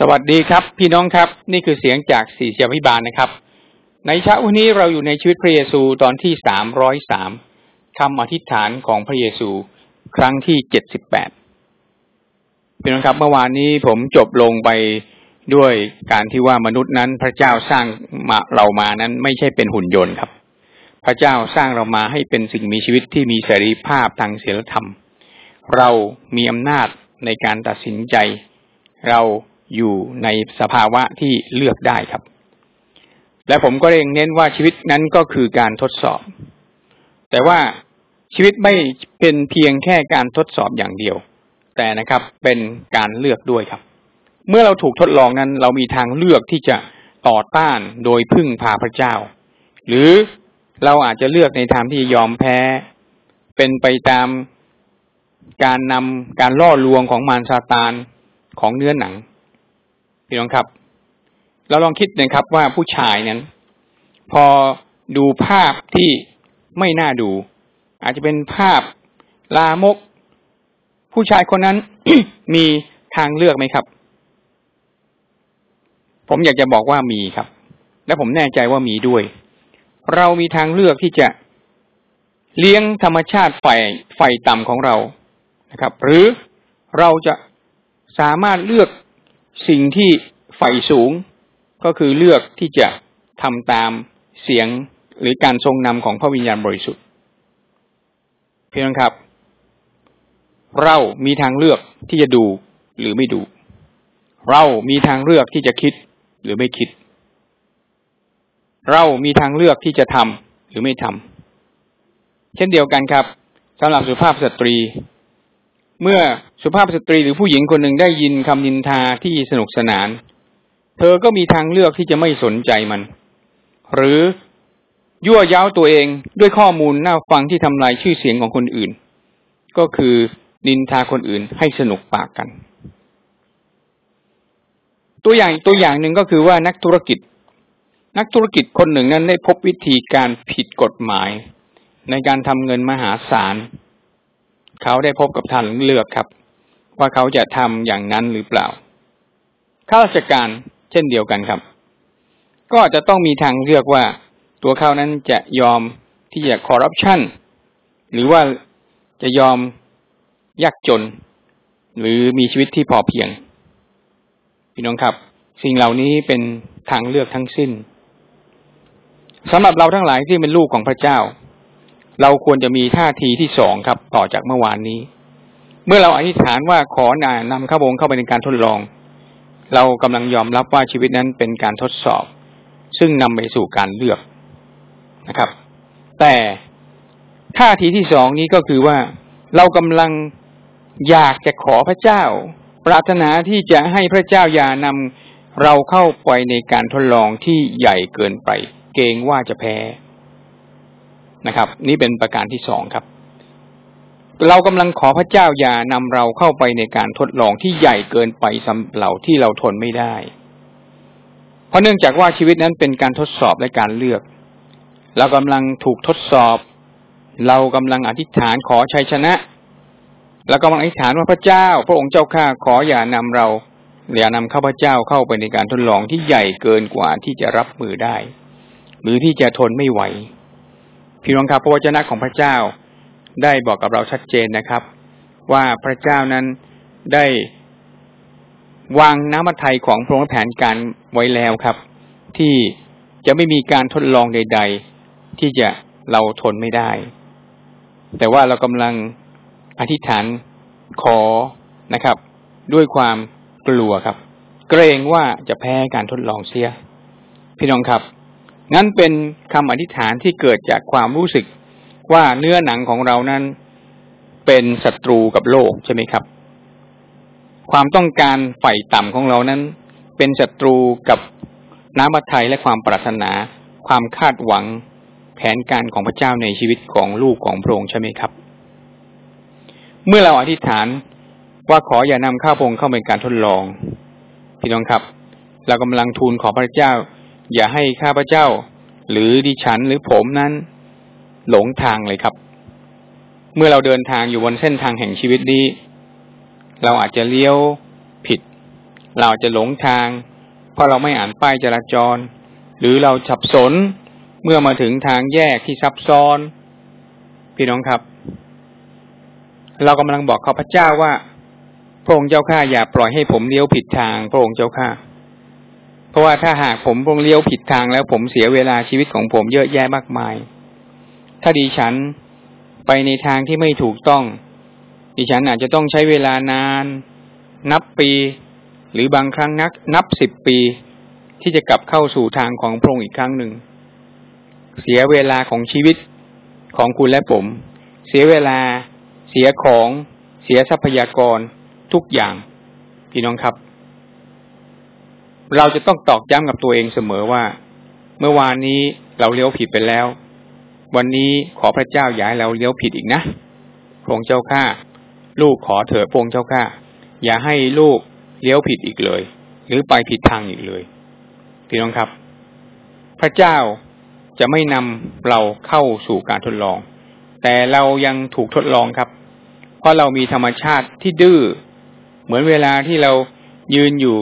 สวัสดีครับ พี่น้องครับ นี่คือเสียงจากสี่เสียพิบาลนะครับ ในเช้าวันนี้เราอยู่ในชีวิตพระเยซูตอนที่สามร้อยสามคำอธิษฐานของพระเยซูครั้งที่เจ็ดสิบแปดพี่น้องครับเมื่อวานนี้ผมจบลงไปด้วยการที่ว่ามนุษย์นั้นพระเจ้าสร้างมาเรามานั้นไม่ใช่เป็นหุ่นยนต์ครับ พระเจ้าสร้างเรามาให้เป็นสิ่งมีชีวิตที่มีเสรีภาพทางศีลธรรม เรามีอำนาจในการตัดสินใจ เรา อยู่ในสภาวะที่เลือกได้ครับ และผมก็เองเน้นว่าชีวิตนั้นก็คือการทดสอบ แต่ว่าชีวิตไม่เป็นเพียงแค่การทดสอบอย่างเดียว แต่นะครับเป็นการเลือกด้วยครับ เมื่อเราถูกทดลองนั้น เรามีทางเลือกที่จะต่อต้านโดยพึ่งพาพระเจ้า หรือเราอาจจะเลือกในทางที่ยอมแพ้ เป็นไปตามการนำการล่อลวงของมารซาตานของเนื้อหนัง พี่น้องครับ เราลองคิดนะครับว่าผู้ชายนั้น พอดูภาพที่ไม่น่าดู อาจจะเป็นภาพลามก ผู้ชายคนนั้น มีทางเลือกไหมครับ ผมอยากจะบอกว่ามีครับ และผมแน่ใจว่ามีด้วย เรามีทางเลือกที่จะเลี้ยงธรรมชาติไฟไฟต่ำของเรานะครับ หรือเราจะสามารถเลือก สิ่งที่ใฝ่สูงก็คือเลือกที่จะทำตามเสียงหรือการทรงนำของพระวิญญาณบริสุทธิ์เพียงครับ เรามีทางเลือกที่จะดูหรือไม่ดู เรามีทางเลือกที่จะคิดหรือไม่คิด เรามีทางเลือกที่จะทำหรือไม่ทำเช่นเดียวกันครับสำหรับสุภาพสตรี เมื่อสุภาพสตรีหรือผู้หญิงคนหนึ่งได้ยินคำนินทาที่สนุกสนาน เธอก็มีทางเลือกที่จะไม่สนใจมัน หรือยั่วย้าวตัวเองด้วยข้อมูลน่าฟังที่ทำลายชื่อเสียงของคนอื่น ก็คือนินทาคนอื่นให้สนุกปากกัน ตัวอย่างตัวอย่างหนึ่งก็คือว่านักธุรกิจ นักธุรกิจคนหนึ่งนั้นได้พบวิธีการผิดกฎหมาย ในการทำเงินมหาศาล เขาได้พบกับทานเลือกครับ ว่าเขาจะทำอย่างนั้นหรือเปล่าข้าราชการเช่นเดียวกันครับ ก็จะต้องมีทางเลือกว่าตัวเขานั้นจะยอมที่จะคอร์รัปชันหรือว่าจะยอมยากจน หรือมีชีวิตที่พอเพียง พี่น้องครับ สิ่งเหล่านี้เป็นทางเลือกทั้งสิ้นสำหรับเราทั้งหลายที่เป็นลูกของพระเจ้า เราควรจะมีท่าทีที่สองครับ ต่อจากเมื่อวานนี้ เมื่อเราอธิษฐานว่าขอนานำข้าวงเข้าไปในการทดลอง เรากำลังยอมรับว่าชีวิตนั้นเป็นการทดสอบ ซึ่งนำไปสู่การเลือกนะครับ แต่ท่าทีที่สองนี้ก็คือว่าเรากำลังอยากจะขอพระเจ้า ปรารถนาที่จะให้พระเจ้าอย่านำเราเข้าไปในการทดลองที่ใหญ่เกินไป เกรงว่าจะแพ้ นะครับ นี่เป็นประการที่สองครับ เรากำลังขอพระเจ้าอย่านำเราเข้าไปในการทดลองที่ใหญ่เกินไปสำหรับที่เราทนไม่ได้ เพราะเนื่องจากว่าชีวิตนั้นเป็นการทดสอบและการเลือก เรากำลังถูกทดสอบ เรากำลังอธิษฐานขอชัยชนะเรากำลังอธิษฐานว่าพระเจ้า พระองค์เจ้าข้าขออย่านำเราอย่านำข้าพเจ้าเข้าไปในการทดลองที่ใหญ่เกินกว่าที่จะรับมือได้ หรือที่จะทนไม่ไหว พี่น้องครับพระวจนะของพระเจ้าได้บอกกับเราชัดเจนนะครับ ว่าพระเจ้านั้นได้วางน้ำมัทไทยของพระองค์แผนการไว้แล้วครับ ที่จะไม่มีการทดลองใด ๆ ที่จะเราทนไม่ได้ แต่ว่าเรากำลังอธิษฐานขอนะครับ ด้วยความกลัวครับ เกรงว่าจะแพ้การทดลองเสีย พี่น้องครับ งั้นเป็นคำอธิษฐานที่เกิดจากความรู้สึกว่าเนื้อหนังของเรานั้นเป็นศัตรูกับโลกใช่ไหมครับ ความต้องการใฝ่ต่ำของเรานั้น เป็นศัตรูกับน้ำพระทัยและความปรารถนา ความคาดหวังแผนการของพระเจ้าในชีวิตของลูกของพระองค์ใช่ไหมครับ เมื่อเราอธิษฐานว่าขออย่านำข้าพงเข้าเป็นการทดลอง พี่น้องครับ เรากำลังทูลขอพระเจ้า อย่าให้ข้าพเจ้า หรือดิฉันหรือผมนั้น หลงทางเลยครับ เมื่อเราเดินทางอยู่บนเส้นทางแห่งชีวิตนี้ เราอาจจะเลี้ยวผิด เราจะหลงทาง เพราะเราไม่อ่านป้ายจราจร หรือเราฉับสนเมื่อมาถึงทางแยกที่ซับซ้อน พี่น้องครับ เรากำลังบอกข้าพเจ้าว่าพระองค์เจ้าข้าอย่าปล่อยให้ผมเลี้ยวผิดทาง พระองค์เจ้าข้า ราะว่าถ้าหากผมพงเลี้ยวผิดทางแล้วผมเสียเวลาชีวิตของผมเยอะแยะมากมาย ถ้าดีฉันไปในทางที่ไม่ถูกต้อง ดิฉันอาจจะต้องใช้เวลานาน นับปี หรือบางครั้งนัก นับสิบปี ที่จะกลับเข้าสู่ทางของพระองค์อีกครั้งหนึ่ง เสียเวลาของชีวิตของคุณและผม เสียเวลา เสียของ เสียทรัพยากรทุกอย่างพี่น้องครับ เราจะต้องตอกย้ำกับตัวเองเสมอว่า เมื่อวานนี้เราเลี้ยวผิดไปแล้ว วันนี้ขอพระเจ้าอย่าให้เราเลี้ยวผิดอีกนะพงเจ้าข้าลูกขอเถิดพงเจ้าข้าอย่าให้ลูกเลี้ยวผิดอีกเลย หรือไปผิดทางอีกเลยพี่น้องครับ พระเจ้าจะไม่นำเราเข้าสู่การทดลอง แต่เรายังถูกทดลองครับ เพราะเรามีธรรมชาติที่ดื้อเหมือนเวลาที่เรายืนอยู่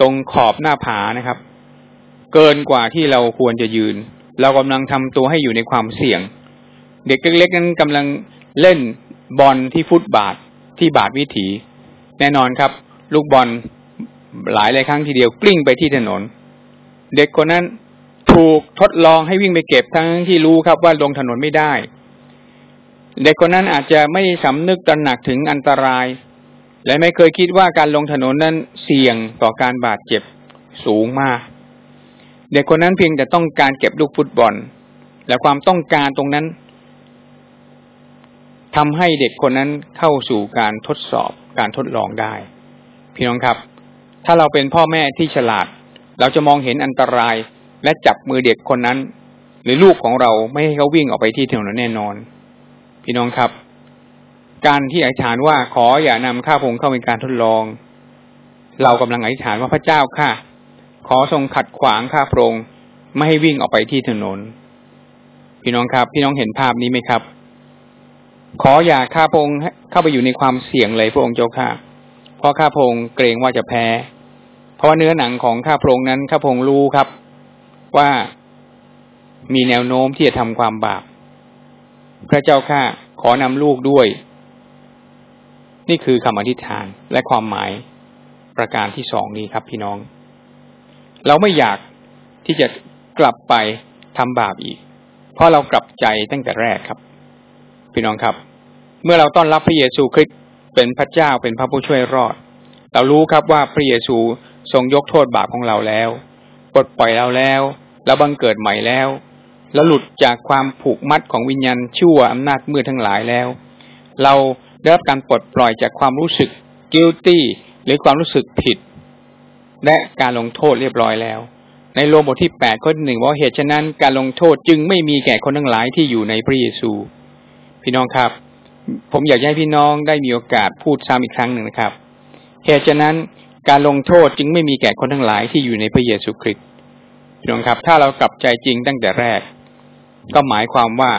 ตรงขอบหน้าผานะครับ เกินกว่าที่เราควรจะยืน เรากำลังทำตัวให้อยู่ในความเสี่ยง เด็กเล็กๆนั้นกำลังเล่นบอลที่ฟุตบาทที่บาทวิถี แน่นอนครับ ลูกบอลหลายหลายครั้งทีเดียวกลิ้งไปที่ถนน เด็กคนนั้นถูกทดลองให้วิ่งไปเก็บทั้งที่รู้ครับว่าลงถนนไม่ได้ เด็กคนนั้นอาจจะไม่สำนึกตระหนักถึงอันตราย และไม่เคยคิดว่าการลงถนนนั้นเสี่ยงต่อการบาดเจ็บสูงมาก เด็กคนนั้นเพียงแต่ต้องการเก็บลูกฟุตบอล และความต้องการตรงนั้นทำให้เด็กคนนั้นเข้าสู่การทดสอบการทดลองได้ พี่น้องครับ ถ้าเราเป็นพ่อแม่ที่ฉลาด เราจะมองเห็นอันตรายและจับมือเด็กคนนั้น หรือลูกของเราไม่ให้เขาวิ่งออกไปที่ถนนแน่นอน พี่น้องครับ การที่อธิษฐานว่าขออย่านำข้าพงเข้าเป็นการทดลอง เรากำลังอธิษฐานว่าพระเจ้าค่ะ ขอทรงขัดขวางข้าพงไม่ให้วิ่งออกไปที่ถนน พี่น้องครับ พี่น้องเห็นภาพนี้ไหมครับ ขออย่าข้าพงเข้าไปอยู่ในความเสี่ยงเลยพระองค์เจ้าค่ะ เพราะข้าพงเกรงว่าจะแพ้ เพราะเนื้อหนังของข้าพงนั้นข้าพงรู้ครับ ว่ามีแนวโน้มที่จะทำความบาปพระเจ้าข้าขอนำลูกด้วย นี่คือคำอธิษฐานและความหมายประการที่สองนี้ครับพี่น้อง เราไม่อยากที่จะกลับไปทำบาปอีก เพราะเรากลับใจตั้งแต่แรกครับ พี่น้องครับ เมื่อเราต้อนรับพระเยซูคริสต์เป็นพระเจ้าเป็นพระผู้ช่วยรอด เรารู้ครับว่าพระเยซูทรงยกโทษบาปของเราแล้วปลดปล่อยเราแล้วเราบังเกิดใหม่แล้วเราหลุดจากความผูกมัดของวิญญาณชั่วอำนาจมืดทั้งหลายแล้ว เรา ได้รับการปลดปล่อยจากความรู้สึก guilty หรือความรู้สึกผิด และการลงโทษเรียบร้อยแล้ว ในโรมบทที่แปดข้อหนึ่งว่าเหตุฉะนั้นการลงโทษจึงไม่มีแก่คนทั้งหลายที่อยู่ในพระเยซู พี่น้องครับ ผมอยากให้พี่น้องได้มีโอกาสพูดซ้ำอีกครั้งหนึ่งนะครับ เหตุฉะนั้นการลงโทษจึงไม่มีแก่คนทั้งหลายที่อยู่ในพระเยซูคริสต์พี่น้องครับ ถ้าเรากลับใจจริงตั้งแต่แรก ก็หมายความว่า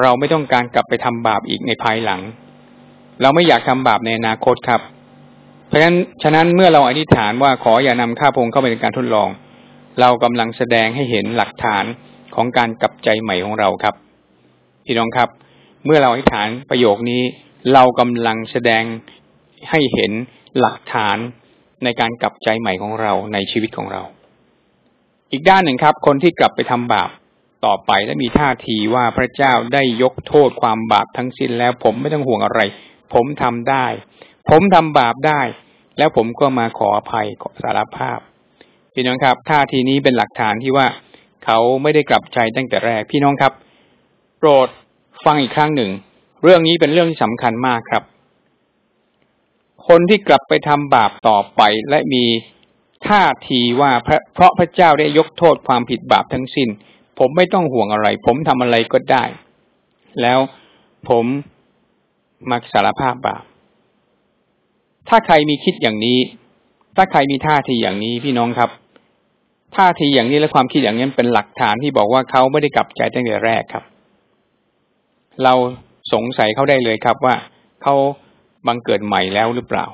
เราไม่ต้องการกลับไปทำบาปอีกในภายหลัง เราไม่อยากทำบาปในอนาคตครับ เพราะฉะนั้นฉะนั้นเมื่อเราอธิษฐานว่าขออย่านำข้าพงเข้าไปในการทดลอง เรากำลังแสดงให้เห็นหลักฐานของการกลับใจใหม่ของเราครับ พี่น้องครับ เมื่อเราอธิษฐานประโยคนี้ เรากำลังแสดงให้เห็นหลักฐานในการกลับใจใหม่ของเราในชีวิตของเรา อีกด้านหนึ่งครับ คนที่กลับไปทำบาปต่อไปและมีท่าทีว่าพระเจ้าได้ยกโทษความบาปทั้งสิ้นแล้วผมไม่ต้องห่วงอะไร ผมทำได้ ผมทำบาปได้ แล้วผมก็มาขออภัยขอสารภาพ พี่น้องครับท่าทีนี้เป็นหลักฐานที่ว่าเขาไม่ได้กลับใจตั้งแต่แรก พี่น้องครับ โปรดฟังอีกครั้งหนึ่ง เรื่องนี้เป็นเรื่องที่สำคัญมากครับ คนที่กลับไปทำบาปต่อไปและมีท่าทีว่าเพราะพระเจ้าได้ยกโทษความผิดบาปทั้งสิน้น ผมไม่ต้องห่วงอะไร ผมทำอะไรก็ได้ แล้วผม มาสารภาพบาปถ้าใครมีคิดอย่างนี้ ถ้าใครมีท่าทีอย่างนี้พี่น้องครับ ท่าทีอย่างนี้และความคิดอย่างนี้เป็นหลักฐานที่บอกว่าเขาไม่ได้กลับใจตั้งแต่แรกครับ เราสงสัยเขาได้เลยครับว่าเขาบังเกิดใหม่แล้วหรือเปล่า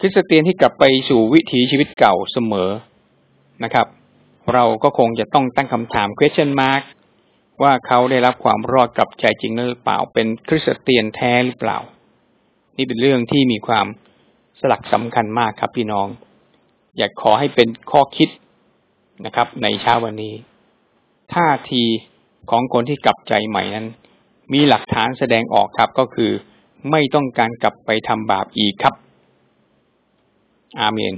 คริสเตียนที่กลับไปสู่วิถีชีวิตเก่าเสมอนะครับ เราก็คงจะต้องตั้งคำถาม question mark ว่าเขาได้รับความรอดกลับใจจริงหรือเปล่า เป็นคริสเตียนแท้หรือเปล่า นี่เป็นเรื่องที่มีความสลักสำคัญมากครับพี่น้อง อยากขอให้เป็นข้อคิดนะครับ ในเช้าวันนี้ ท่าทีของคนที่กลับใจใหม่นั้น มีหลักฐานแสดงออกครับก็คือ ไม่ต้องการกลับไปทำบาปอีกครับ อาเมน